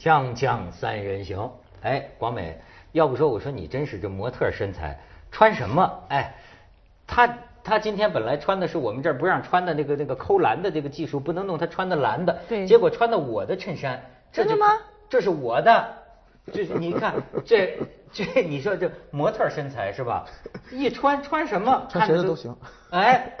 锵锵三人行，哎，广美，要不说我说你真是这模特身材，穿什么？哎，他他今天本来穿的是我们这儿不让穿的那个那个扣篮的这个技术不能弄，他穿的蓝的，对结果穿的我的衬衫，真的吗？这是我的，这是你看这这你说这模特身材是吧？一穿穿什么？穿谁的都行。哎，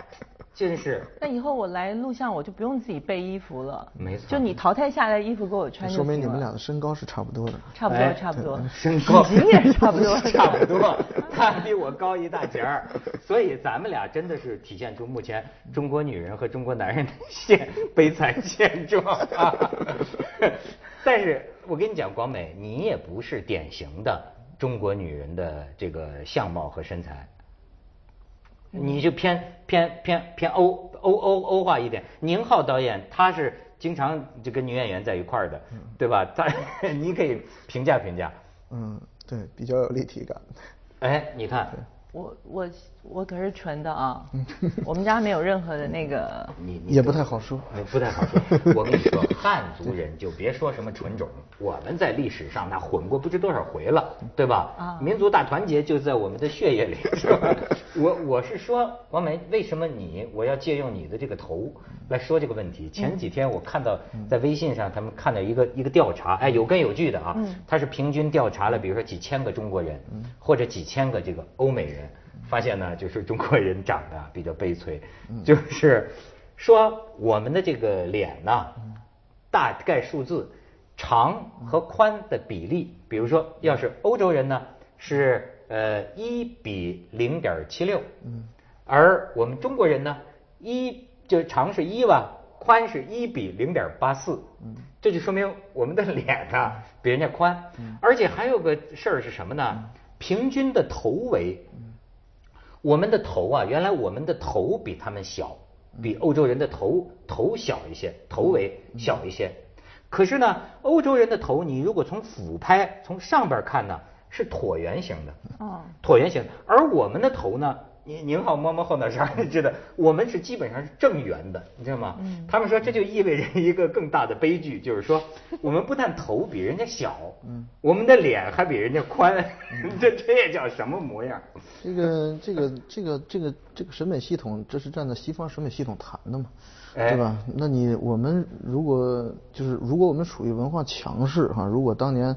真是。那以后我来录像，我就不用自己备衣服了。没错就你淘汰下来衣服给我穿就说明你们俩的身高是差不多的。差不多哎差不多，身高体型也差不多 差不多，他比我高一大截儿，所以咱们俩真的是体现出目前中国女人和中国男人的现悲惨现状啊。但是我跟你讲，广美，你也不是典型的中国女人的这个相貌和身材。你就偏偏偏偏欧欧欧欧化一点。宁浩导演他是经常就跟女演员在一块儿的，对吧？他 你可以评价评价。嗯，对，比较有立体感。哎，你看，我我我可是纯的啊，我们家没有任何的那个。你你也不太好说呃 不太好说。我跟你说，汉族人就别说什么纯种，我们在历史上那混过不知多少回了，对吧？啊民族大团结就在我们的血液里，是吧？我我是说，王梅，为什么你我要借用你的这个头来说这个问题？前几天我看到在微信上他们看到一个一个调查，哎，有根有据的啊，他是平均调查了，比如说几千个中国人，或者几千个这个欧美人。发现呢，就是中国人长得啊比较悲催，就是说我们的这个脸呢、大概数字长和宽的比例，比如说要是欧洲人呢是呃一比零点七六，而我们中国人呢一就长是一吧，宽是一比零点八四，这就说明我们的脸呢比人家宽，而且还有个事儿是什么呢？平均的头围。我们的头啊，原来我们的头比他们小，比欧洲人的头头小一些，头围小一些。可是呢，欧洲人的头，你如果从俯拍从上边看呢，是椭圆形的，哦椭圆形。而我们的头呢，您您好摸摸后脑勺，你 知道，我们是基本上是正圆的，你知道吗？他们说这就意味着一个更大的悲剧，就是说我们不但头比人家小，嗯我们的脸还比人家宽，这这也叫什么模样？这个这个这个这个这个审美系统，这是站在西方审美系统谈的嘛，哎对吧？那你我们如果就是如果我们属于文化强势哈，如果当年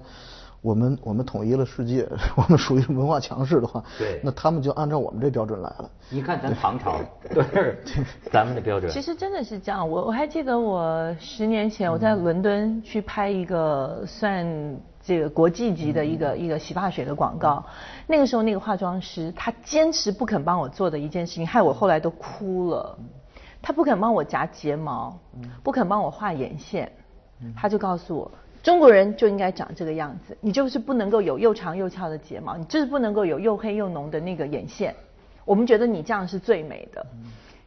我们我们统一了世界，我们属于文化强势的话，对。那他们就按照我们这标准来了。你看咱唐朝。都是咱们的标准。其实真的是这样，我我还记得我十年前我在伦敦去拍一个算这个国际级的一个一个洗发水的广告，那个时候那个化妆师他坚持不肯帮我做的一件事情，害我后来都哭了。他不肯帮我夹睫毛，不肯帮我画眼线，他就告诉我。中国人就应该长这个样子，你就是不能够有又长又翘的睫毛，你就是不能够有又黑又浓的那个眼线。我们觉得你这样是最美的。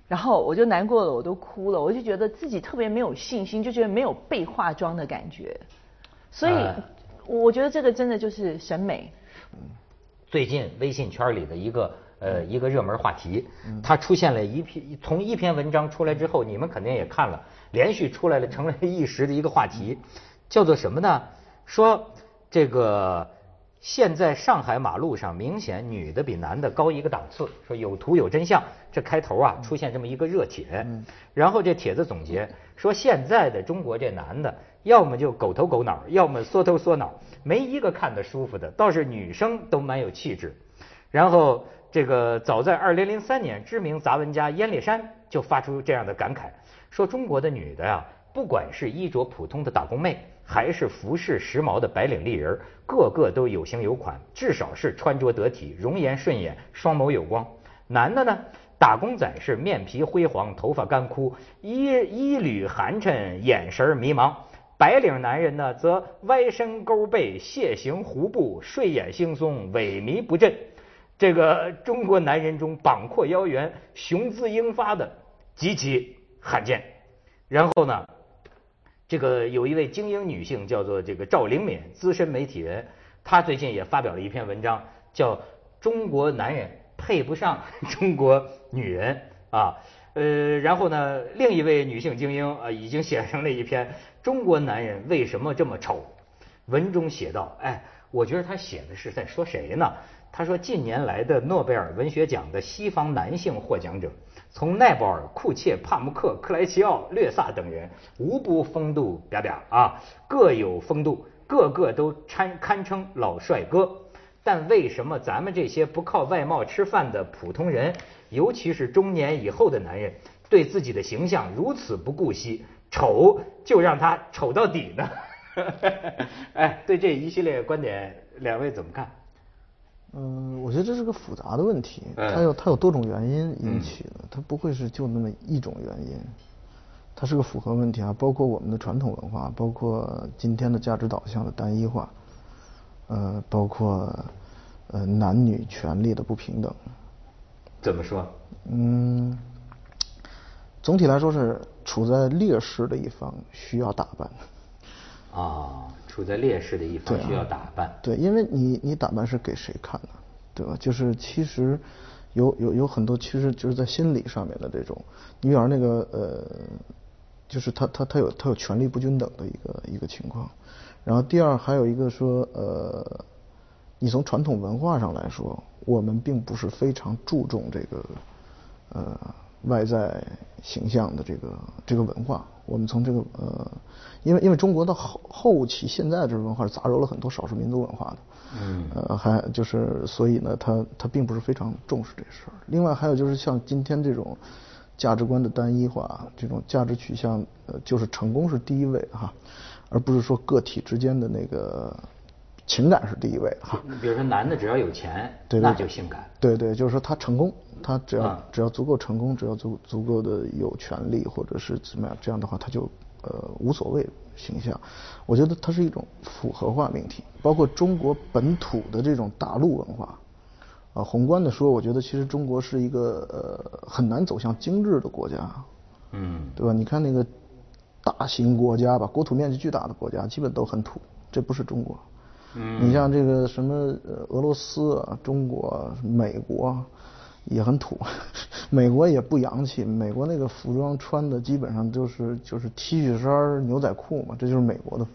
然后我就难过了，我都哭了，我就觉得自己特别没有信心，就觉得没有被化妆的感觉。所以哎，我觉得这个真的就是审美。最近微信圈里的一个呃一个热门话题，它出现了一篇从一篇文章出来之后，你们肯定也看了，连续出来了，成了一时的一个话题，叫做什么呢？说这个现在上海马路上明显女的比男的高一个档次，说有图有真相。这开头啊出现这么一个热帖，然后这帖子总结说现在的中国这男的，要么就狗头狗脑，要么缩头缩脑，没一个看得舒服的，倒是女生都蛮有气质。然后这个早在二零零三年，知名杂文家阎立山就发出这样的感慨，说中国的女的呀、不管是衣着普通的打工妹，还是服饰时髦的白领丽人，个个都有型有款，至少是穿着得体，容颜顺眼，双眸有光。男的呢，打工仔是面皮灰黄，头发干枯，衣衣履寒碜，眼神迷茫。白领男人呢，则歪身勾背，蟹形狐步，睡眼惺忪，萎靡不振。这个中国男人中膀阔腰圆、雄姿英发的极其罕见。然后呢，这个有一位精英女性叫做这个赵灵敏，资深媒体人，她最近也发表了一篇文章，叫《中国男人配不上中国女人》啊。呃，然后呢，另一位女性精英啊，已经写成了一篇《中国男人为什么这么丑》。文中写道：“哎，我觉得他写的是在说谁呢？他说近年来的诺贝尔文学奖的西方男性获奖者，从奈保尔、库切、帕慕克、克莱齐奥、略萨等人，无不风度嗲嗲啊，各有风度，个个都堪堪称老帅哥。但为什么咱们这些不靠外貌吃饭的普通人，尤其是中年以后的男人，对自己的形象如此不顾惜，丑就让他丑到底呢？” 哎，对这一系列观点，两位怎么看？嗯，我觉得这是个复杂的问题，它有它有多种原因引起的，它不会是就那么一种原因，它是个复合问题啊，包括我们的传统文化，包括今天的价值导向的单一化，呃，包括呃男女权利的不平等。怎么说？嗯，总体来说是处在劣势的一方需要打扮。啊，处在劣势的一方需要打扮。对，因为你你打扮是给谁看的，对吧？就是其实有有有很多，其实就是在心理上面的这种，你比方那个呃，就是他他他有他有权力不均等的一个一个情况。然后第二还有一个说呃，你从传统文化上来说，我们并不是非常注重这个呃外在形象的这个这个文化。我们从这个呃，因为因为中国的后后期现在这个文化是杂糅了很多少数民族文化的，嗯，呃，还就是所以呢，他他并不是非常重视这事儿。另外还有就是像今天这种价值观的单一化，这种价值取向，呃，就是成功是第一位哈，而不是说个体之间的那个情感是第一位的哈。比如说男的只要有钱，对那就性感。对对，就是说他成功。他只要只要足够成功，只要足足够的有权利或者是怎么样，这样的话他就呃无所谓形象。我觉得它是一种复合化命题，包括中国本土的这种大陆文化。啊，宏观的说，我觉得其实中国是一个呃很难走向精致的国家。嗯，对吧？你看那个大型国家吧，国土面积巨大的国家，基本都很土，这不是中国。嗯，你像这个什么俄罗斯啊，中国、美国。也很土，美国也不洋气。美国那个服装穿的基本上就是就是 T 恤衫、牛仔裤嘛，这就是美国的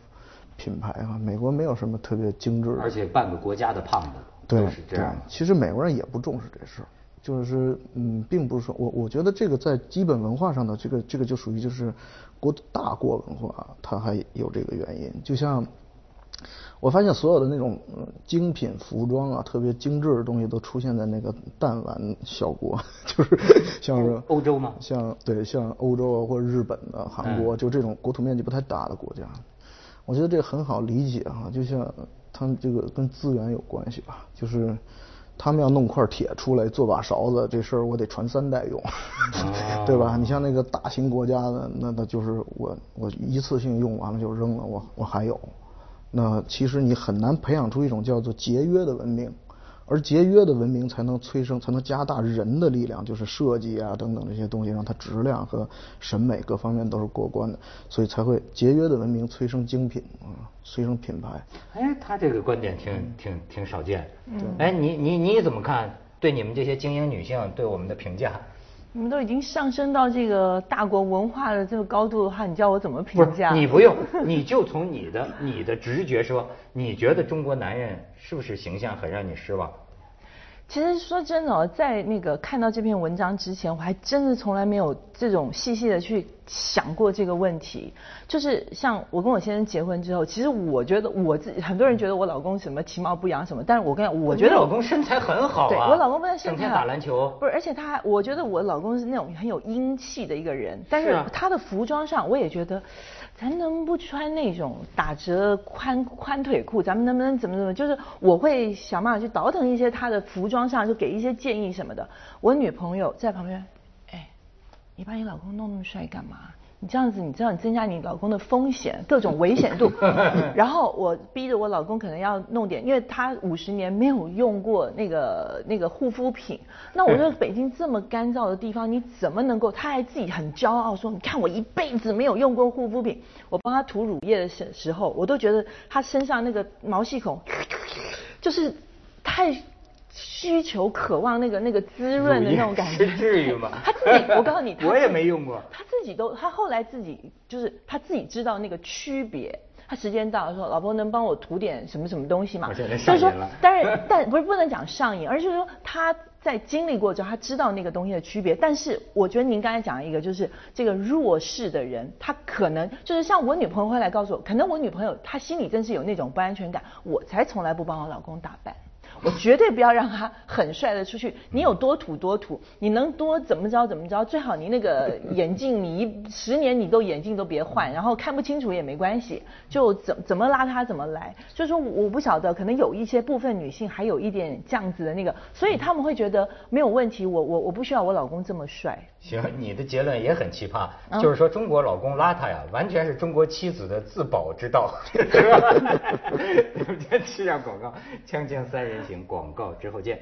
品牌啊。美国没有什么特别精致的。而且半个国家的胖子对是这样。其实美国人也不重视这事儿，就是嗯，并不是说我我觉得这个在基本文化上的这个这个就属于就是国大国文化，它还有这个原因，就像。我发现所有的那种精品服装啊，特别精致的东西都出现在那个弹丸小国，就是像是欧洲嘛？像对，像欧洲啊或者日本的、韩国，就这种国土面积不太大的国家。我觉得这个很好理解哈，就像他们这个跟资源有关系吧，就是他们要弄块铁出来做把勺子，这事儿我得传三代用，对吧？你像那个大型国家的，那那就是我我一次性用完了就扔了，我我还有。那其实你很难培养出一种叫做节约的文明，而节约的文明才能催生，才能加大人的力量，就是设计啊等等这些东西，让它质量和审美各方面都是过关的，所以才会节约的文明催生精品啊，催生品牌。哎，他这个观点挺挺挺少见。嗯。哎，你你你怎么看？对你们这些精英女性对我们的评价？你们都已经上升到这个大国文化的这个高度的话，你叫我怎么评价？你不用，你就从你的你的直觉说，你觉得中国男人是不是形象很让你失望？其实说真的，在那个看到这篇文章之前，我还真的从来没有这种细细的去想过这个问题。就是像我跟我先生结婚之后，其实我觉得我自己，很多人觉得我老公什么其貌不扬什么，但是我跟我觉得老公身材很好啊。我老公不但身材，整天打篮球。不是，而且他还，我觉得我老公是那种很有英气的一个人，但是他的服装上，我也觉得。咱能不穿那种打折宽宽腿裤？咱们能不能怎么怎么？就是我会想办法去倒腾一些他的服装上，就给一些建议什么的。我女朋友在旁边，哎，你把你老公弄那么帅干嘛？你这样子，你知道你增加你老公的风险，各种危险度。然后我逼着我老公可能要弄点，因为他五十年没有用过那个那个护肤品。那我觉得北京这么干燥的地方，你怎么能够？他还自己很骄傲说：“你看我一辈子没有用过护肤品。”我帮他涂乳液的时时候，我都觉得他身上那个毛细孔就是太。需求、渴望那个那个滋润的那种感觉，至于吗？他自己，我告诉你，我也没用过。他自己都，他后来自己就是他自己知道那个区别。他时间到了说，老婆能帮我涂点什么什么东西吗？我现在就是说上瘾了，当然，但不是不能讲上瘾，而是说他在经历过之后，他知道那个东西的区别。但是我觉得您刚才讲一个，就是这个弱势的人，他可能就是像我女朋友会来告诉我，可能我女朋友她心里真是有那种不安全感，我才从来不帮我老公打扮。我绝对不要让他很帅的出去，你有多土多土，你能多怎么着怎么着，最好你那个 眼镜，你一十年你都眼镜都别换，然后看不清楚也没关系，就怎怎么邋遢怎么来。就是说我不晓得，可能有一些部分女性还有一点这样子的那个，所以他们会觉得没有问题，我我我不需要我老公这么帅。行，你的结论也很奇葩，嗯就是说中国老公邋遢呀，完全是中国妻子的自保之道。我们先去下广告，锵锵三人行广告之后见。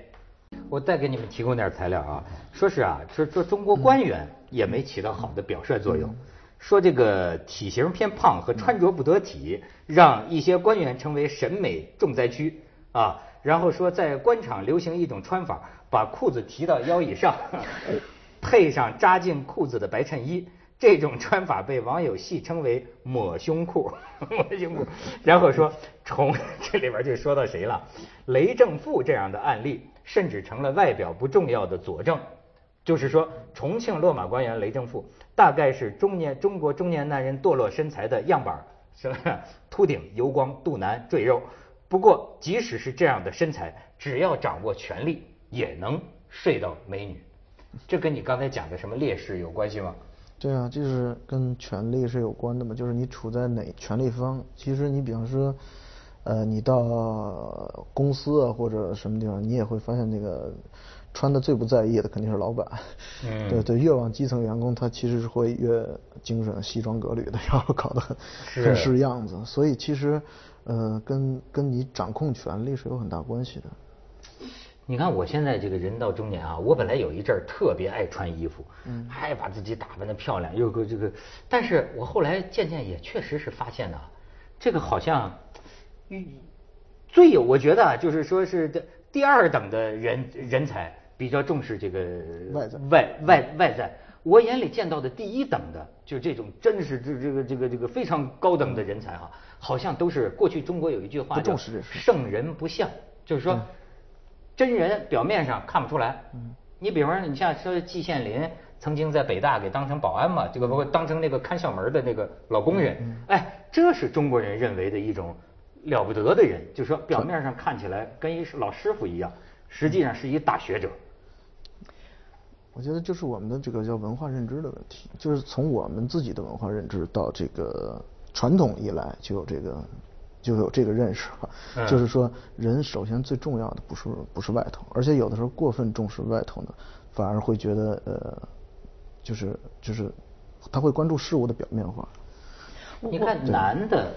我再给你们提供点材料啊，说是啊，说说中国官员也没起到好的表率作用，说这个体型偏胖和穿着不得体，让一些官员成为审美重灾区啊。然后说在官场流行一种穿法，把裤子提到腰以上，配上扎进裤子的白衬衣。这种穿法被网友戏称为“抹胸裤”，抹胸裤。然后说，从 这里边就说到谁了？雷正富这样的案例，甚至成了外表不重要的佐证。就是说，重庆落马官员雷正富，大概是中年中国中年男人堕落身材的样板儿，是？秃顶、油光、肚腩、赘肉。不过，即使是这样的身材，只要掌握权力，也能睡到美女。这跟你刚才讲的什么劣势有关系吗？对啊，就是跟权力是有关的嘛，就是你处在哪权力方。其实你比方说，呃，你到公司啊或者什么地方，你也会发现那个穿的最不在意的肯定是老板。嗯对对，越往基层员工，他其实是会越精神、西装革履的，然后搞得很是很是样子。所以其实，呃，跟跟你掌控权力是有很大关系的。你看我现在这个人到中年啊，我本来有一阵儿特别爱穿衣服，嗯，还把自己打扮的漂亮，又个这个，但是我后来渐渐也确实是发现呐、这个好像，嗯最有我觉得啊，就是说是这第二等的人人才比较重视这个外在外外外在。我眼里见到的第一等的，就这种真是这这个这个这个非常高等的人才哈、好像都是过去中国有一句话不叫重视圣人不相，就是说。真人表面上看不出来。嗯，你比方说，你像说季羡林曾经在北大给当成保安嘛，这个包括当成那个看校门的那个老工人，哎，这是中国人认为的一种了不得的人，就是说表面上看起来跟一老师傅一样，实际上是一大学者。我觉得就是我们的这个叫文化认知的问题，就是从我们自己的文化认知到这个传统以来就有这个就有这个认识了，嗯就是说人首先最重要的不是不是外头，而且有的时候过分重视外头呢，反而会觉得呃，就是就是他会关注事物的表面化。你看男的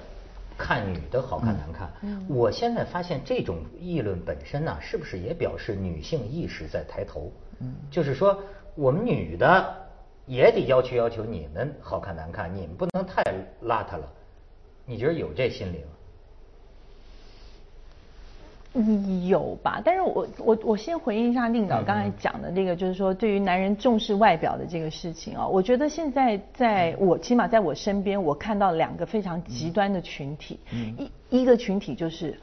看女的好看难看，我现在发现这种议论本身呢、是不是也表示女性意识在抬头？嗯，就是说我们女的也得要求要求你们好看难看，你们不能太邋遢了。你觉得有这心理吗？嗯有吧，但是我我我先回应一下令导刚才讲的那个，就是说对于男人重视外表的这个事情啊，我觉得现在在我起码在我身边，我看到两个非常极端的群体，一一个群体就是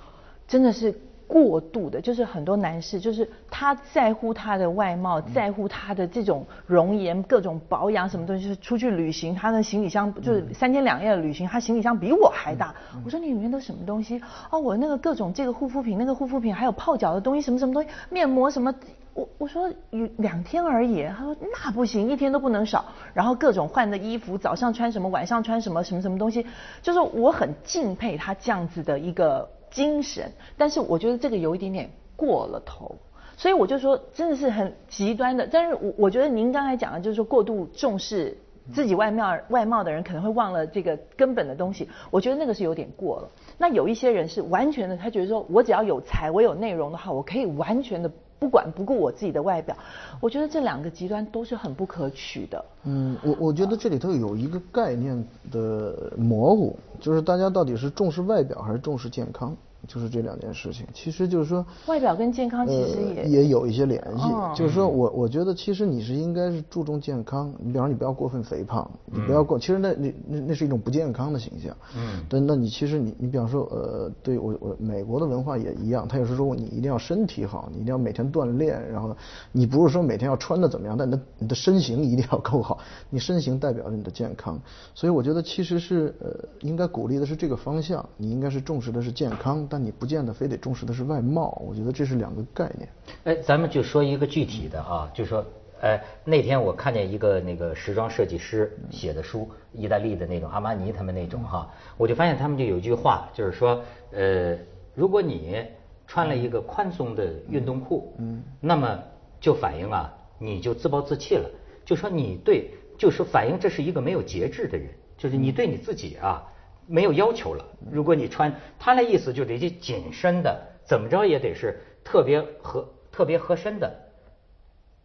真的是过度的，就是很多男士就是他在乎他的外貌，在乎他的这种容颜，各种保养什么东西，就是出去旅行，他的行李箱就是三天两夜的旅行，他行李箱比我还大。我说你里面都什么东西？哦，我那个各种这个护肤品，那个护肤品，还有泡脚的东西，什么什么东西，面膜什么。我我说有两天而已，他说那不行，一天都不能少。然后各种换的衣服，早上穿什么，晚上穿什么，什么什么东西，就是我很敬佩他这样子的一个精神，但是我觉得这个有一点点过了头。所以我就说，真的是很极端的。但是我我觉得您刚才讲的，就是说过度重视自己外貌外貌的人，可能会忘了这个根本的东西。我觉得那个是有点过了。那有一些人是完全的，他觉得说我只要有才，我有内容的话，我可以完全的不管不顾我自己的外表。我觉得这两个极端都是很不可取的。嗯，我我觉得这里头有一个概念的模糊，就是大家到底是重视外表还是重视健康？就是这两件事情。其实就是说，外表跟健康其实也也有一些联系。哦就是说我我觉得其实你是应该是注重健康，你比方说你不要过分肥胖，你不要过，其实那那那那是一种不健康的形象。嗯对，那你其实你你比方说呃，对我我美国的文化也一样，他也是说你一定要身体好，你一定要每天锻炼，然后你不是说每天要穿的怎么样，但你的你的身形一定要够好，你身形代表着你的健康，所以我觉得其实是呃应该鼓励的是这个方向，你应该是重视的是健康，但你不见得非得重视的是外貌，我觉得这是两个概念。哎，咱们就说一个具体的啊，就说，哎，那天我看见一个那个时装设计师写的书，意大利的那种阿玛尼他们那种哈，我就发现他们就有一句话，就是说，呃，如果你穿了一个宽松的运动裤，嗯，那么就反映啊，你就自暴自弃了，就说你对，就是反映这是一个没有节制的人，就是你对你自己啊没有要求了。如果你穿，他那意思就得是紧身的，怎么着也得是特别合特别合身的。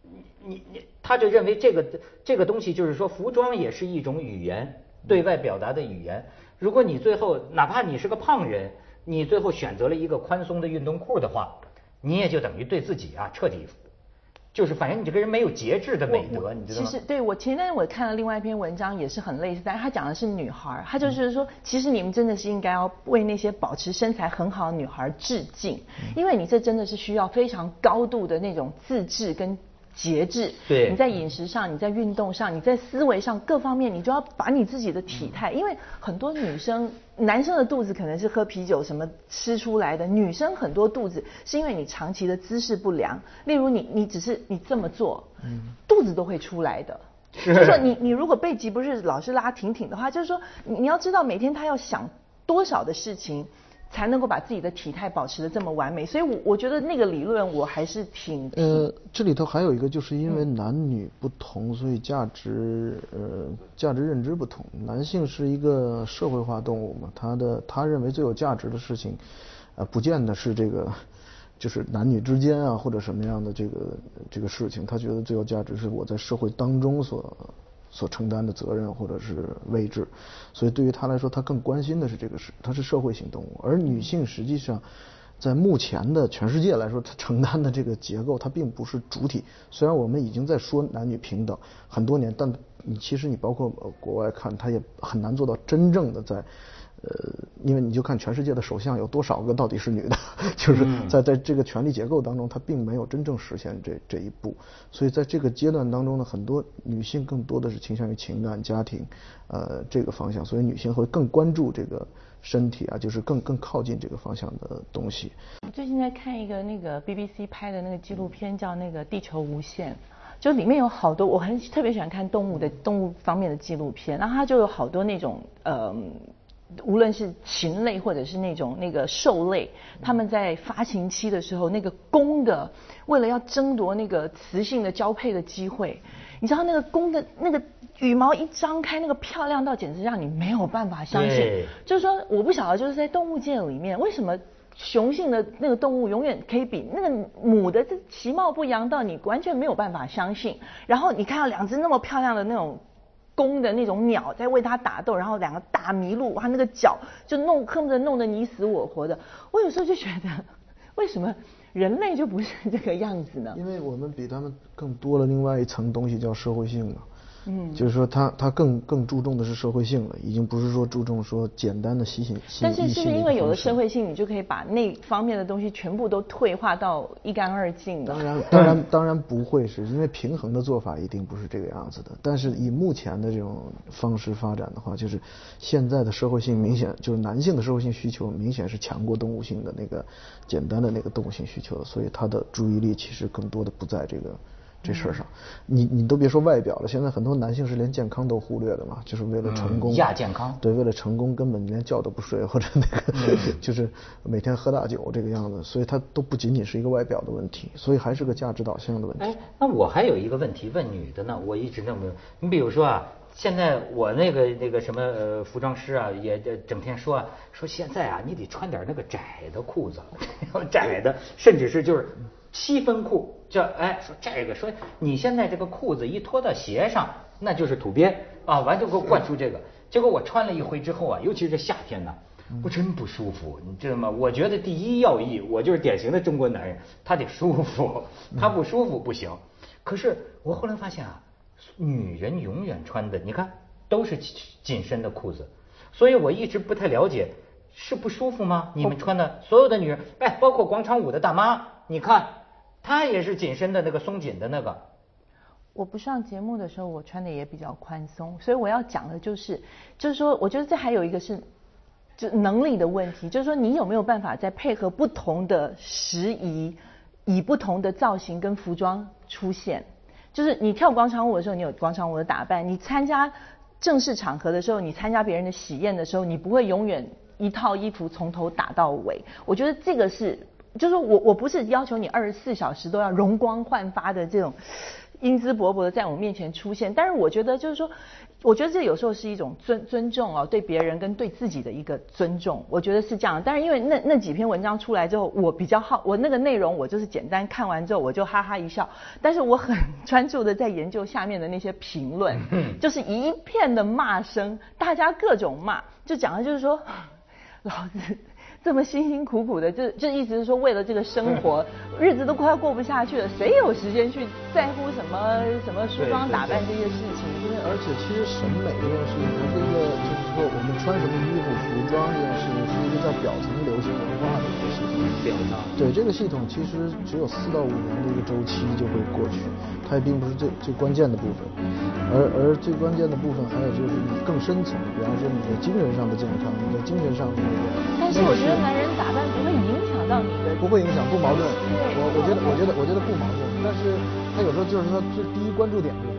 你你你他就认为这个这个东西就是说，服装也是一种语言，对外表达的语言。如果你最后哪怕你是个胖人，你最后选择了一个宽松的运动裤的话，你也就等于对自己啊彻底，就是反正你这个人没有节制的美德，你知道吗？其实对我前天我看了另外一篇文章，也是很类似，但是他讲的是女孩儿，他就是说，其实你们真的是应该要为那些保持身材很好的女孩儿致敬，因为你这真的是需要非常高度的那种自制跟。节制，对你在饮食上，你在运动上，你在思维上各方面，你就要把你自己的体态，因为很多女生，男生的肚子可能是喝啤酒什么吃出来的，女生很多肚子是因为你长期的姿势不良，例如你你只是你这么做，肚子都会出来的。就是说你你如果背脊不是老是拉挺挺的话，就是说你你要知道每天他要想多少的事情。才能够把自己的体态保持的这么完美，所以我，我觉得那个理论我还是挺呃，这里头还有一个，就是因为男女不同，所以价值呃价值认知不同。男性是一个社会化动物嘛，他的他认为最有价值的事情，呃，不见得是这个，就是男女之间啊或者什么样的这个这个事情，他觉得最有价值是我在社会当中所。所承担的责任或者是位置，所以对于他来说，他更关心的是这个事，他是社会性动物。而女性实际上，在目前的全世界来说，她承担的这个结构，它并不是主体。虽然我们已经在说男女平等很多年，但其实你包括国外看，他也很难做到真正的在。呃，因为你就看全世界的首相有多少个到底是女的，就是在在这个权力结构当中，她并没有真正实现这这一步。所以在这个阶段当中呢，很多女性更多的是倾向于情感、家庭，呃，这个方向。所以女性会更关注这个身体啊，就是更更靠近这个方向的东西。我最近在看一个那个 BBC 拍的那个纪录片，叫那个《地球无限》。就里面有好多，我很特别喜欢看动物的动物方面的纪录片，然后它就有好多那种呃。无论是禽类或者是那种那个兽类，他们在发情期的时候，那个公的为了要争夺那个雌性的交配的机会，你知道那个公的那个羽毛一张开，那个漂亮到简直让你没有办法相信。就是说，我不晓得就是在动物界里面，为什么雄性的那个动物永远可以比那个母的这其貌不扬到你完全没有办法相信。然后你看到两只那么漂亮的那种。公的那种鸟在为它打斗，然后两个大麋鹿，它那个脚就弄恨不得弄得你死我活的。我有时候就觉得，为什么人类就不是这个样子呢？因为我们比他们更多了另外一层东西，叫社会性嘛。嗯，就是说他他更更注重的是社会性了，已经不是说注重说简单的吸引吸但是是不是因为有了社会？性，你就可以把那方面的东西全部都退化到一干二净了？当然当然当然不会是，因为平衡的做法一定不是这个样子的。但是以目前的这种方式发展的话，就是现在的社会性明显就是男性的社会性需求明显是强过动物性的那个简单的那个动物性需求的，所以他的注意力其实更多的不在这个。这事儿上，你你都别说外表了，现在很多男性是连健康都忽略的嘛，就是为了成功亚健康，对，为了成功根本连觉都不睡，或者那个 就是每天喝大酒这个样子，所以它都不仅仅是一个外表的问题，所以还是个价值导向的问题。哎，那我还有一个问题问女的呢，我一直弄不明白。你比如说啊，现在我那个那个什么呃服装师啊，也整天说啊，说现在啊，你得穿点那个窄的裤子，窄的，甚至是就是。七分裤，这哎说这个说你现在这个裤子一脱到鞋上，那就是土鳖啊，完就给我灌输这个。结果我穿了一回之后啊，尤其是夏天呢，我真不舒服，你知道吗？我觉得第一要义，我就是典型的中国男人，他得舒服，他不舒服不行。可是我后来发现啊，女人永远穿的，你看都是紧身的裤子，所以我一直不太了解，是不舒服吗？你们穿的所有的女人，哎，包括广场舞的大妈，你看他也是紧身的那个松紧的那个。我不上节目的时候，我穿的也比较宽松，所以我要讲的就是，就是说，我觉得这还有一个是，就能力的问题，就是说你有没有办法在配合不同的时宜，以不同的造型跟服装出现，就是你跳广场舞的时候，你有广场舞的打扮；你参加正式场合的时候，你参加别人的喜宴的时候，你不会永远一套衣服从头打到尾。我觉得这个是，就是我我不是要求你二十四小时都要容光焕发的这种。英姿勃勃的在我面前出现，但是我觉得就是说，我觉得这有时候是一种尊尊重哦，对别人跟对自己的一个尊重，我觉得是这样。但是因为那那几篇文章出来之后，我比较好，我那个内容我就是简单看完之后我就哈哈一笑，但是我很专注的在研究下面的那些评论，就是一片的骂声，大家各种骂，就讲的就是说，老子。这么辛辛苦苦的，就就意思是说，为了这个生活，日子都快要过不下去了，谁有时间去在乎什么什么梳妆打扮这些事情？因为而且其实审美这件事情，不是一个就是说我们穿什么衣服、服装这件事情，是一个叫表层流行文化的一个系统。表达。对这个系统，其实只有四到五年的一个周期就会过去，它也并不是最最关键的部分。而而最关键的部分，还有就是你更深层，比方说你的精神上的健康，你的精神上的那个。但是我觉得。男人打扮不会影响到你的，不会影响，不矛盾。我我觉得我觉得我觉得不矛盾，但是他有时候就是说，这第一关注点不